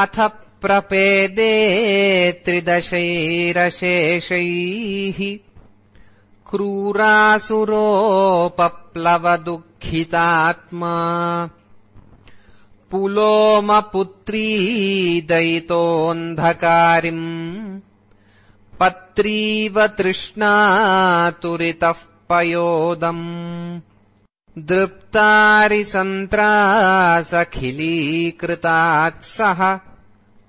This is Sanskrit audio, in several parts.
अथ प्रपेदे त्रिदशैरशेषैः क्रूरासुरोपप्लवदुःखितात्मा पुलोमपुत्री दयितोऽन्धकारिम् पत्रीव तृष्णातुरितः पयोदम् दृप्तारिसन्त्रासखिलीकृतात्सह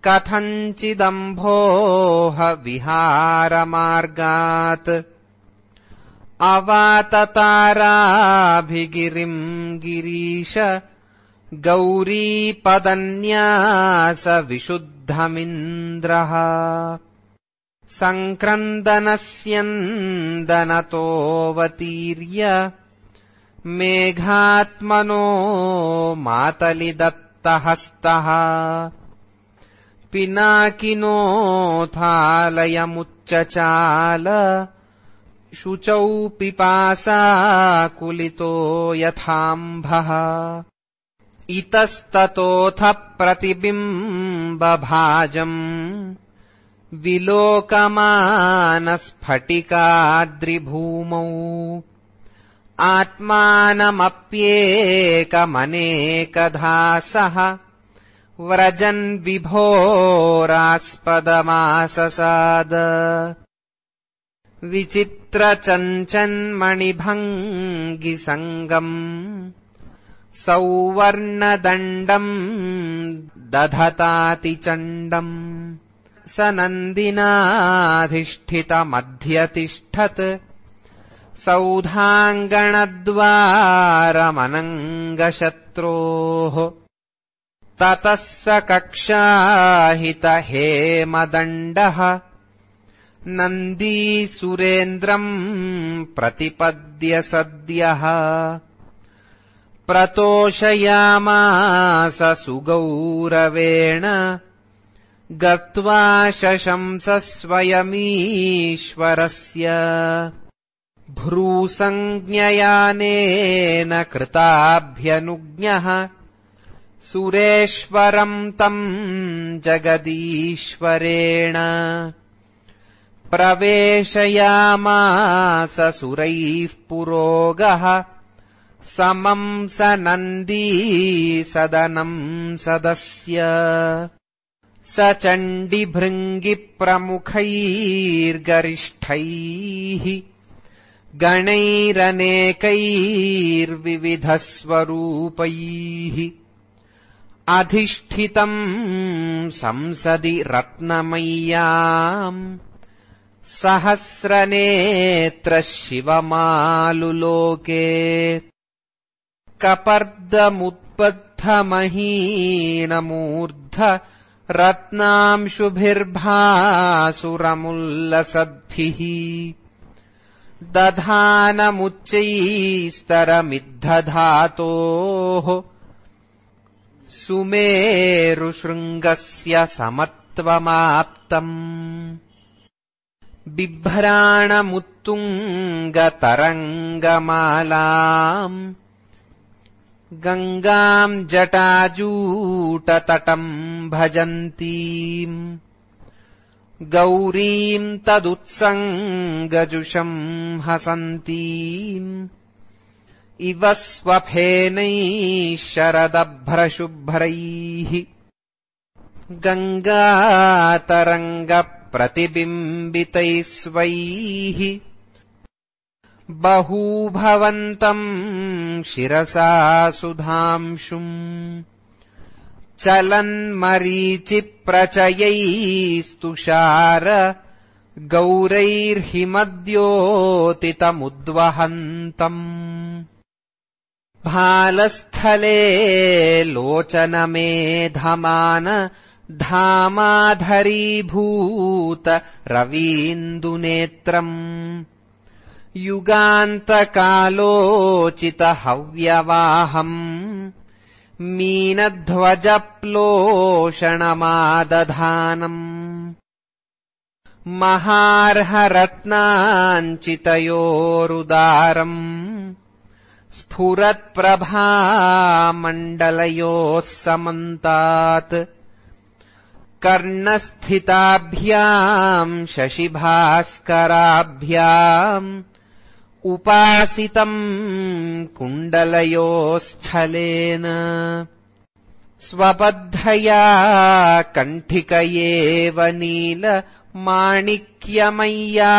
कथञ्चिदम्भोह विहारमार्गात् अवातताराभिगिरिम् गिरीश गौरीपदन्यासविशुद्धमिन्द्रः। सङ्क्रन्दनस्यन्दनतोऽवतीर्य मेघात्मनो मातलिदत्तहस्तः। पिनाकिनोऽथालयमुच्चचाल शुचौ पिपासाकुलितो यथाम्भः। इतस्ततोऽथ प्रतिबिम्बभाजम्। विलोकमानस्फटिकाद्रिभूमौ आत्मानमप्येकमनेकधा सः व्रजन् विभोरास्पदमाससाद। विचित्रचञ्चन्मणिभङ्गिसङ्गम् सौवर्णदण्डम् दधतातिचण्डम् स नन्दिनाधिष्ठितमध्यतिष्ठत् सौधाङ्गणद्वारमनङ्गशत्रोः। ततः स कक्षाहितहेमदण्डः। नन्दीसुरेन्द्रम् प्रतिपद्य सद्यः। प्रतोषयामास सुगौरवेण। गत्वा स्वयमीश्वरस्य भ्रूसञ्ज्ञयानेन कृताभ्यनुज्ञः। सुरेश्वरम् तम् जगदीश्वरेण। प्रवेशयामास सुरैः पुरोगः। समम् स नन्दी सदनम् सदस्य। स चण्डिभृङ्गिप्रमुखैर्गरिष्ठैः गणैरनेकैर्विविधस्वरूपैः अधिष्ठितम् संसदि रत्नमय्याम् सहस्रनेत्रः शिवमालुलोके कपर्दमुद्बद्धमहीनमूर्ध रत्नांशुभिर्भासुरमुल्लसद्भिः दधानमुच्चैस्तरमिद्धधातोः सुमेरुशृङ्गस्य समत्वमाप्तम् बिभ्राणमुत्तुङ्गतरङ्गमालाम् गङ्गाम् जटाजूटतटम् भजन्तीम् गौरीम् तदुत्सङ्गजुषम् हसन्तीम्। इव स्वफेनैः शरदभ्रशुभ्रैः। गङ्गातरङ्गप्रतिबिम्बितैः स्वैः। बहूभवन्तम् शिरसा सुधांशुम् चलन्मरीचिप्रचयैस्तुषार गौरैर्हिमद्योतितमुद्वहन्तम्। भालस्थले लोचनमेधमान धामाधरीभूत रवीन्दुनेत्रम्। युगान्तकालोचितहव्यवाहम् मीनध्वजप्लोषणमादधानम् महार्हरत्नाञ्चितयोरुदारम् स्फुरत्प्रभामण्डलयोः समन्तात् कर्णस्थिताभ्याम् शशिभास्कराभ्याम् उपासितम् कुण्डलयोश्छलेन स्वबद्धया कण्ठिक एव नील माणिक्यमय्या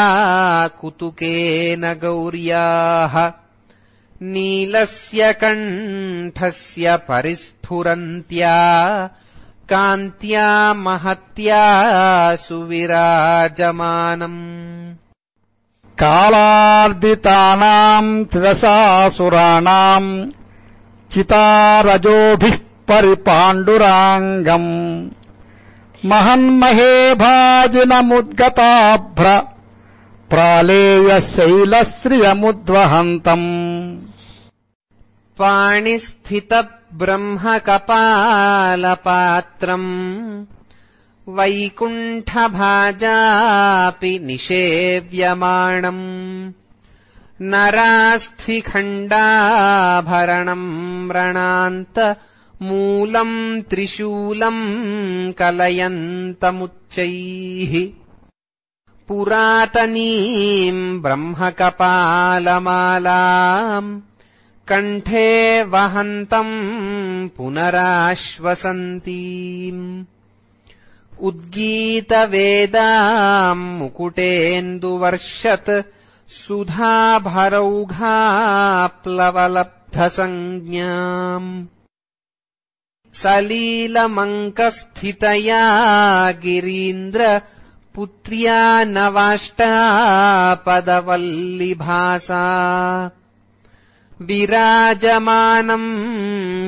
कुतुकेन गौर्याः। नीलस्य कण्ठस्य परिस्फुरन्त्या कान्त्या महत्या सुविराजमानम् कालार्दितानाम् त्रिदशासुराणाम् चितारजोभिः परिपाण्डुराङ्गम्। महन्महे भाजिनमुद्गताभ्र प्रालेयशैलश्रियमुद्वहन्तम्। पाणिस्थितब्रह्मकपालपात्रम् वैकुण्ठभाजापि निषेव्यमाणम् नरास्थिखण्डाभरणम् व्रणान्त मूलम् त्रिशूलम् कलयन्तमुच्चैः पुरातनीम् ब्रह्मकपालमालाम् कण्ठे वहन्तम् पुनराश्वसन्तीम् उद्गीतवेदाम् मुकुटेन्दुवर्षत् सुधाभरौघाप्लवलब्धसञ्ज्ञाम् सलीलमङ्कस्थितया गिरीन्द्र पुत्र्या नवाष्टापदवल्लिभासा। विराजमानम्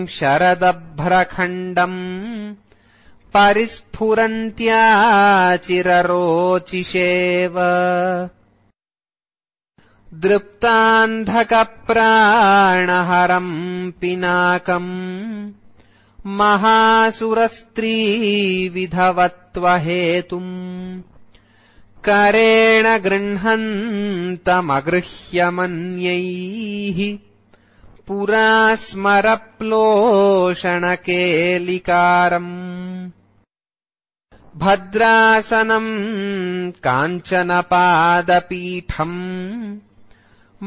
शरदभ्रखण्डम् परिस्फुरन्त्या चिररोचिषेव दृप्तान्धकप्राणहरम् पिनाकम् महासुरस्त्रीविधवत्वहेतुम् करेण गृह्णन्तमगृह्यमन्यैः पुरा स्मरप्लोषणकेलिकारम् भद्रासनम् काञ्चनपादपीठम्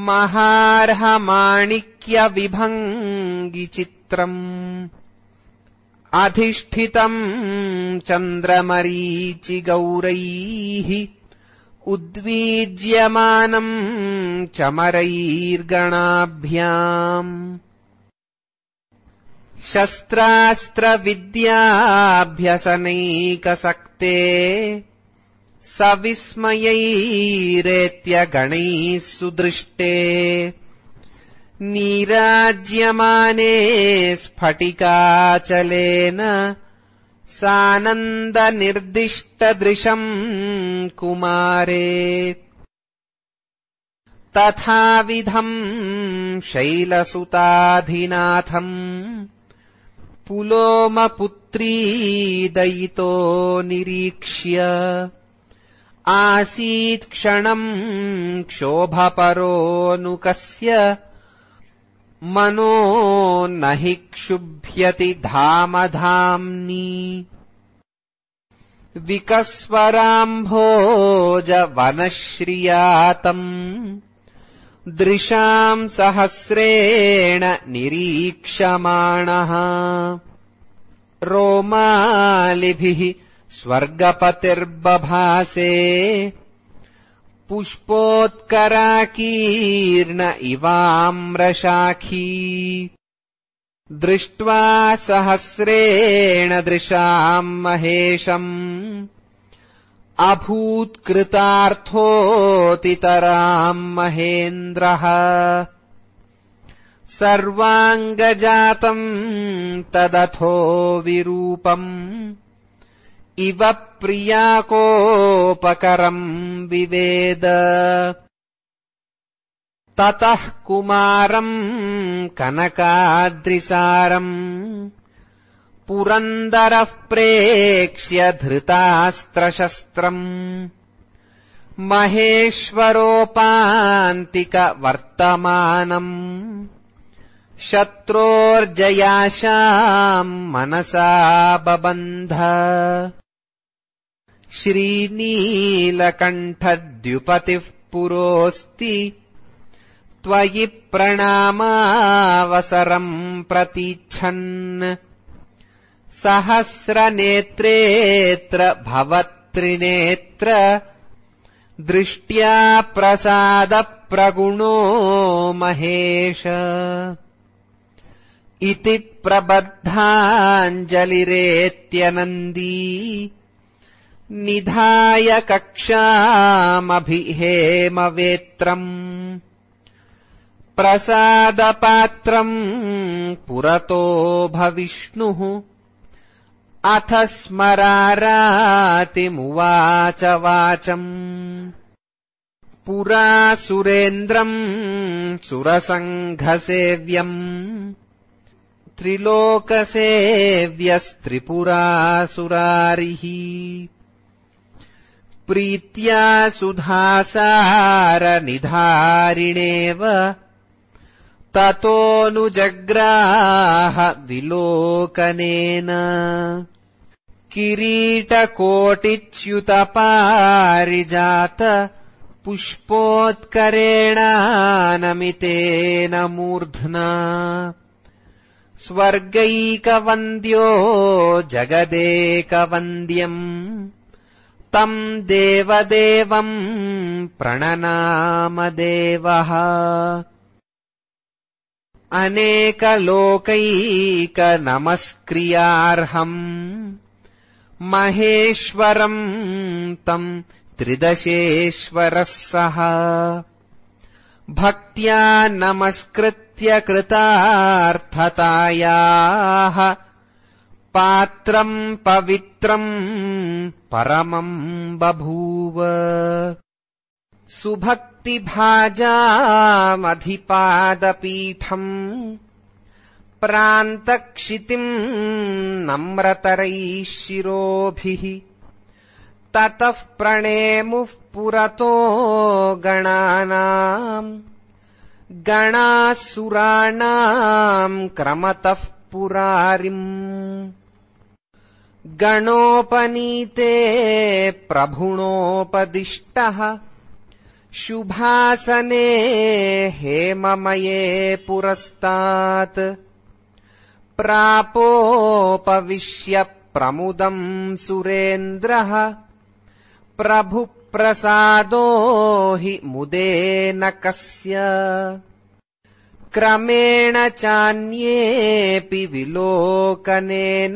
महार्हमाणिक्यविभङ्गिचित्रम् अधिष्ठितम् चन्द्रमरीचिगौरैः उद्वीज्यमानम् चमरैर्गणाभ्याम् शस्त्रास्त्रविद्याभ्यसनैकसक्ते सविस्मयैरेत्यगणैः सुदृष्टे नीराज्यमाने स्फटिकाचलेन सानन्दनिर्दिष्टदृशम् कुमारे। तथाविधम् शैलसुताधिनाथम् पुलोमपुत्री दयितो निरीक्ष्य। आसीत् क्षणम् क्षोभपरोऽनुकस्य मनो न हि क्षुभ्यति धामधाम्नि। विकस्वराम्भोजवनश्रियातम् दृशाम् सहस्रेण निरीक्षमाणः। रोमालिभिः स्वर्गपतिर्बभासे। पुष्पोत्कराकीर्ण इवाम्रशाखी। दृष्ट्वा सहस्रेण दृशाम् महेशम् अभूत्कृतार्थोऽतितराम् महेन्द्रः। सर्वाङ्गजातम् तदथो विरूपम्। इव प्रियाकोपकरम् विवेद। ततः कुमारम् कनकाद्रिसारम् पुरन्दरः प्रेक्ष्य धृतास्त्रशस्त्रम्। महेश्वरोपान्तिकवर्तमानम् शत्रोर्जयाशाम् मनसा बबन्ध। श्रीनीलकण्ठद्युपतिः पुरोऽस्ति। त्वयि प्रणामावसरम् प्रतीच्छन् सहस्रनेत्रेऽत्र भवत्रिनेत्र दृष्ट्या प्रसादप्रगुणो महेश। इति प्रबद्धाञ्जलिरेत्यनन्दी निधाय कक्षामभिहेमवेत्रम् प्रसादपात्रम् पुरतो भविष्णुः अथ स्मरारातिमुवाच वाचम् पुरा सुरेन्द्रम् सुरसङ्घसेव्यम्। त्रिलोकसेव्यस्त्रिपुरासुरारिः। प्रीत्या सुधासारनिधारिणेव ततोऽनुजग्राह विलोकनेन। किरीटकोटिच्युतपारिजात पुष्पोत्करेणानमितेन मूर्ध्ना। स्वर्गैकवन्द्यो जगदेकवन्द्यम्। तम् देवदेवम् प्रणनामदेवः अनेकलोकैकनमस्क्रियार्हम् महेश्वरम् तम् त्रिदशेश्वरः सः भक्त्या नमस्कृत्य कृतार्थतायाः पात्रम् पवित्रम् परमम् बभूव सुभक्तिभाजामधिपादपीठम् प्रान्तक्षितिम् नम्रतरैः शिरोभिः ततः प्रणेमुः पुरतो गणानाम् गणासुराणाम् क्रमतः पुरारिम् गणोपनीते प्रभुणोपदिष्टः शुभासने हेममये पुरस्तात्। प्रापोपविश्य प्रमुदम् सुरेन्द्रः। प्रभुप्रसादो हि मुदेन कस्य। क्रमेण चान्येऽपि विलोकनेन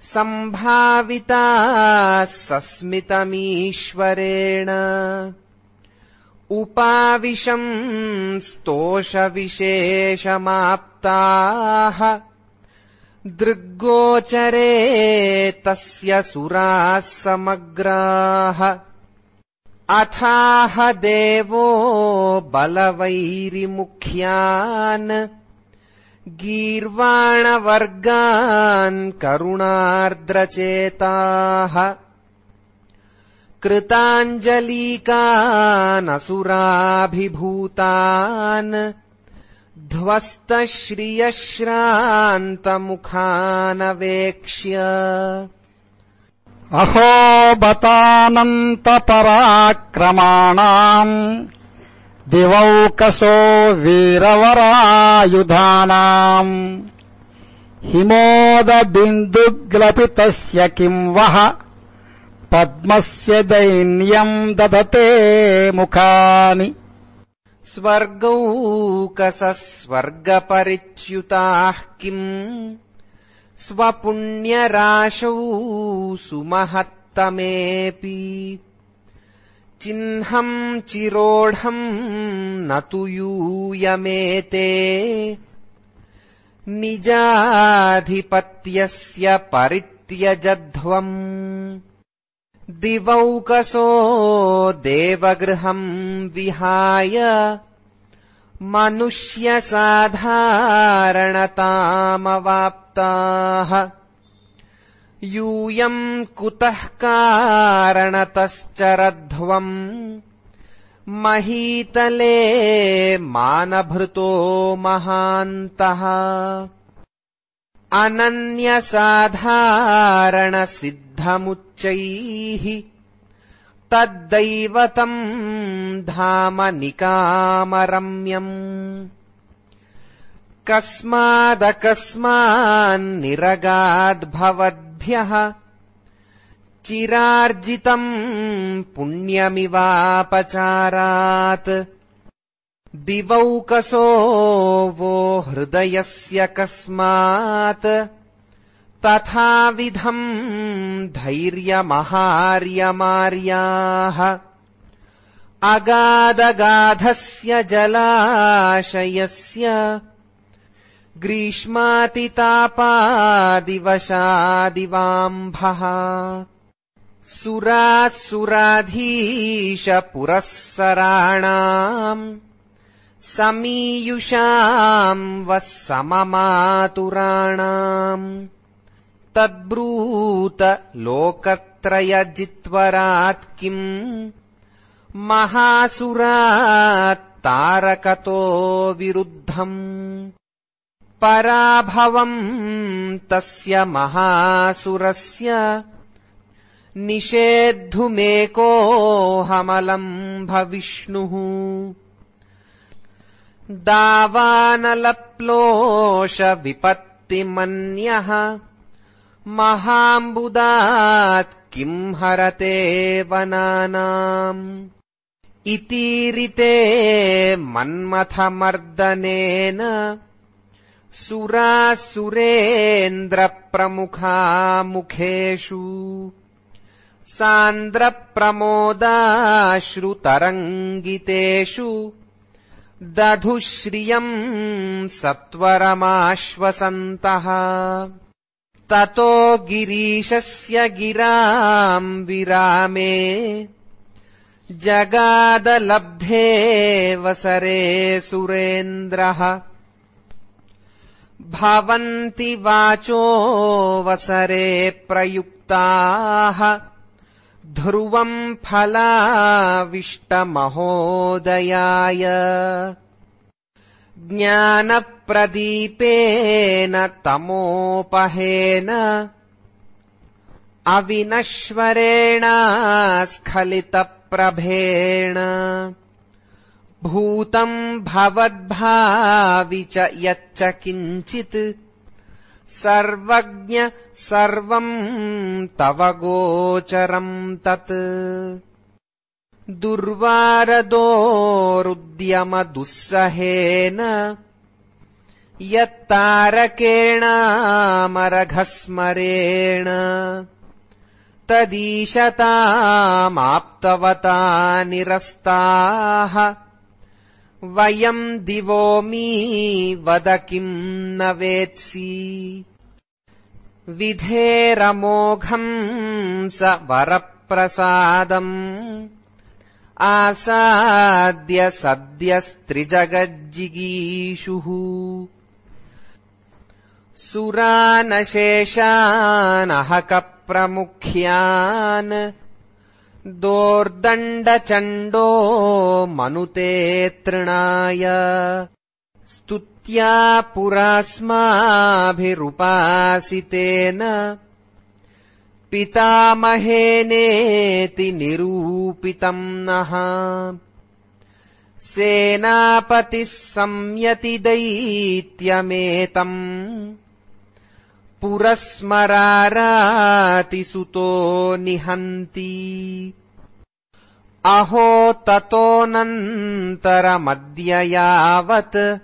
सम्भाविताः सस्मितमीश्वरेण उपाविशम् स्तोषविशेषमाप्ताः। दृग्गोचरे तस्य सुराः समग्राः। अथाह देवो बलवैरिमुख्यान्। गीर्वाणवर्गान् करुणार्द्रचेताः कृताञ्जलीकानसुराभिभूतान् ध्वस्तश्रियश्रान्तमुखानवेक्ष्य। अहो बतानन्तपराक्रमाणाम् दिवौकसो वीरवरायुधानाम्। हिमोदबिन्दुग्लपितस्य किम् वः पद्मस्य दैन्यम् ददते मुखानि। स्वर्गौकसस्वर्गपरिच्युताः किम्? स्वपुण्यराशौ सुमहत्तमेऽपि। चिह्नम् चिरोढम् न तु यूयमेते। निजाधिपत्यस्य परित्यजध्वम् दिवौकसो देवगृहम् विहाय मनुष्यसाधारणतामवाप्ताः। यूयम् कुतः कारणतश्चरध्वम् महीतले मानभृतो महान्तः अनन्यसाधारणसिद्धमुच्चैः तद्दैवतम् धाम निकामरम्यम् कस्मादकस्मान्निरगाद्भवद्भ्यः चिरार्जितम् पुण्यमिवापचारात्। दिवौकसो वो हृदयस्य कस्मात् तथाविधम् धैर्यमहार्यमार्याः। अगादगाधस्य जलाशयस्य ग्रीष्मातितापादिवशादिवाम्भः। सुरासुराधीशपुरःसराणाम् समीयुषाम् वः सममातुराणाम् तद्ब्रूत लोकत्रयजित्वरात् किम् महासुरात्तारकतो विरुद्धम्। पराभवम् तस्य महासुरस्य। निषेद्धुमेकोऽहमलम् भविष्णुः दावानलप्लोषविपत्तिमन्यः महाम्बुदात् किम् हरते वनानाम्? इतीरिते मन्मथमर्दनेन सुरासुरेन्द्रप्रमुखामुखेषु सान्द्रप्रमोदाश्रुतरङ्गितेषु दधु श्रियम् सत्वरमाश्वसन्तः ततो गिरीशस्य गिराम् विरामे। जगादलब्धे वसरे सुरेन्द्रः। भवन्ति वाचो वसरे प्रयुक्ताः। ध्रुवम् फलाविष्टमहोदयाय ज्ञानप्रदीपेन तमोपहेन स्खलितप्रभेण भूतम् भवद्भावि च यच्च किञ्चित् सर्वज्ञ सर्वम् तव गोचरम् तत् दुर्वारदोरुद्यमदुःसहेन यत्तारकेणामरघस्मरेण तदीशतामाप्तवता निरस्ताः वयम् दिवोमी वद किम् न वेत्सि। विधेरमोघम् स वरप्रसादम् आसाद्य सद्यस्त्रिजगज्जिगीषुः। सुरानशेषानहकप्रमुख्यान् दोर्दण्डचण्डो मनुते तृणाय स्तुत्या पुरास्माभिरुपासितेन पितामहेनेति निरूपितम् नः। सेनापतिः संयतिदैत्यमेतम् पुरस्मरारातिसुतो निहन्ति। अहो ततोऽनन्तरमद्य यावत्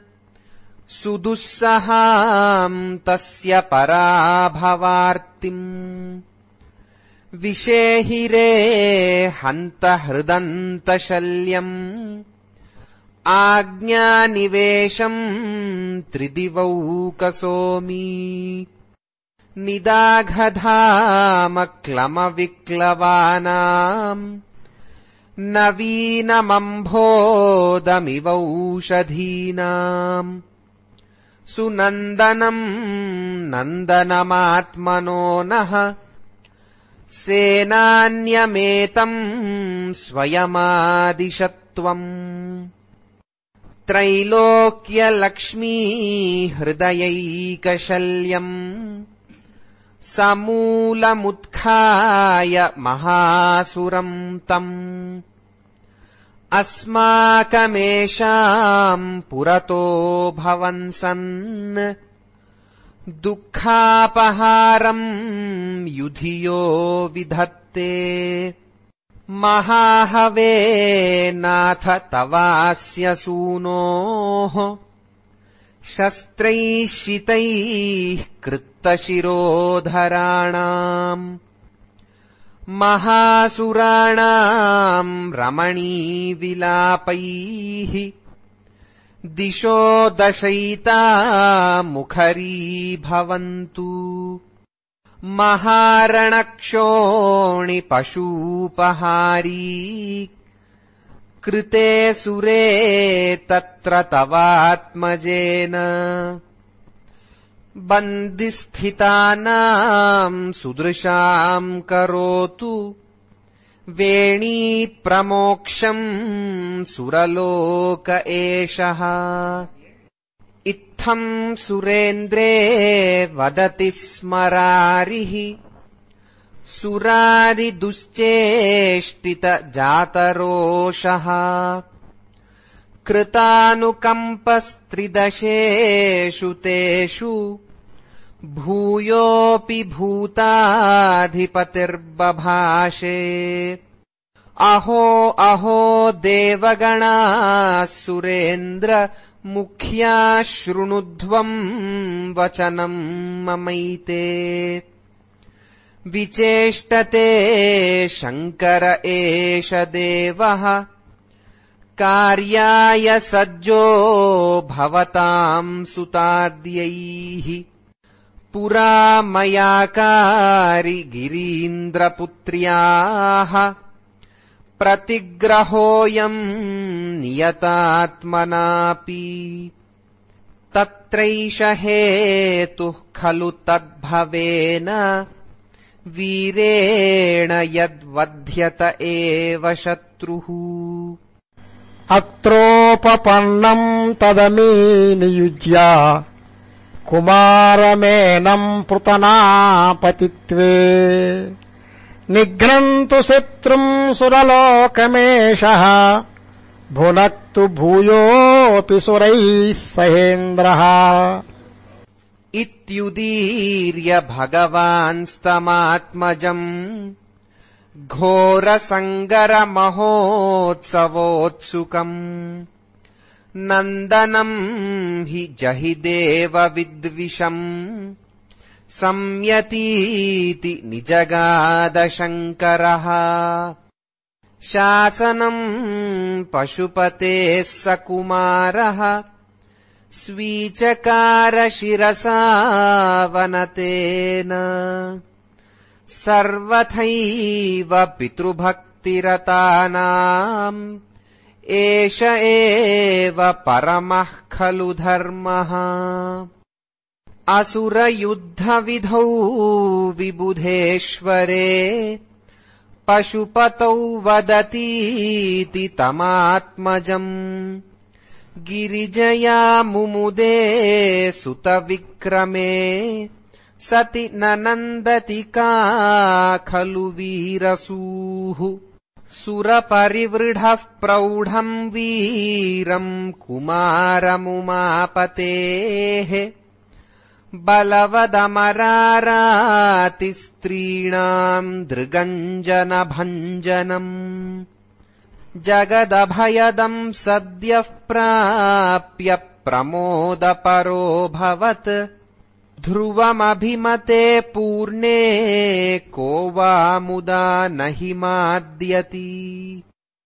सुदुःसहाम् तस्य पराभवार्तिम् विषेहिरे हन्त हृदन्तशल्यम् आज्ञानिवेशम् त्रिदिवौकसोमी। निदाघधामक्लमविक्लवानाम् नवीनमम्भोदमिवौषधीनाम् सुनन्दनम् नन्दनमात्मनो नः सेनान्यमेतम् स्वयमादिशत्वम्। त्रैलोक्यलक्ष्मीहृदयैकशल्यम्। समूलमुत्खाय महासुरम् तम्। अस्माकमेषाम् पुरतो भवन्सन् दुःखापहारम् युधियो विधत्ते। महाहवे नाथ तवास्य सूनोः। शस्त्रैः शितैः कृत्तशिरोधराणाम्। महासुराणाम् रमणीविलापैः दिशो दशयिता मुखरी भवन्तु। महारणक्षोणिपशूपहारी। कृते सुरे तत्र तवात्मजेन। बन्दिस्थितानाम् सुदृशाम् करोतु वेणीप्रमोक्षम् सुरलोक एषः। इत्थम् सुरेन्द्रे वदति स्मरारिः। सुरारिदुश्चेष्टितजातरोषः कृतानुकम्पस्त्रिदशेषु तेषु भूयोऽपि भूताधिपतिर्बभाषे। अहो अहो देवगणाः सुरेन्द्र मुख्या शृणुध्वम् वचनम् ममैते। विचेष्टते शङ्कर एष देवः कार्याय सज्जो भवताम् सुताद्यैः पुरा मयाकारि गिरीन्द्रपुत्र्याः प्रतिग्रहोऽयम् नियतात्मनापि। तत्रैष हेतुः खलु तद्भवेन। वीरेण यद्वध्यत एव शत्रुः। अत्रोपपन्नम् तदमी नियुज्य कुमारमेनम् पृतनापतित्वे। निघ्नन्तु शत्रुम् सुरलोकमेषः भुनक्तु भूयोऽपि सुरैः सहेन्द्रः। इत्युदीर्य भगवान्स्तमात्मजम् घोरसङ्गरमहोत्सवोत्सुकम् नन्दनम् हि जहि देवविद्विषम् संयतीति निजगादशङ्करः। शासनम् पशुपतेः स कुमारः स्वीचकारशिरसा सर्वथैव पितृभक्तिरतानाम् एष एव परमः खलु धर्मः। असुरयुद्धविधौ विबुधेश्वरे पशुपतौ वदतीति तमात्मजम्। गिरिजया मुमुदे सुतविक्रमे सति न नन्दति का खलु वीरसूः सुरपरिवृढः प्रौढम् वीरम् कुमारमुमापतेः बलवदमरारातिस्त्रीणाम् दृगञ्जनभञ्जनम् जगदभयदम् सद्यः प्राप्य प्रमोदपरोऽभवत् ध्रुवमभिमते पूर्णे को वा मुदा न हि माद्यति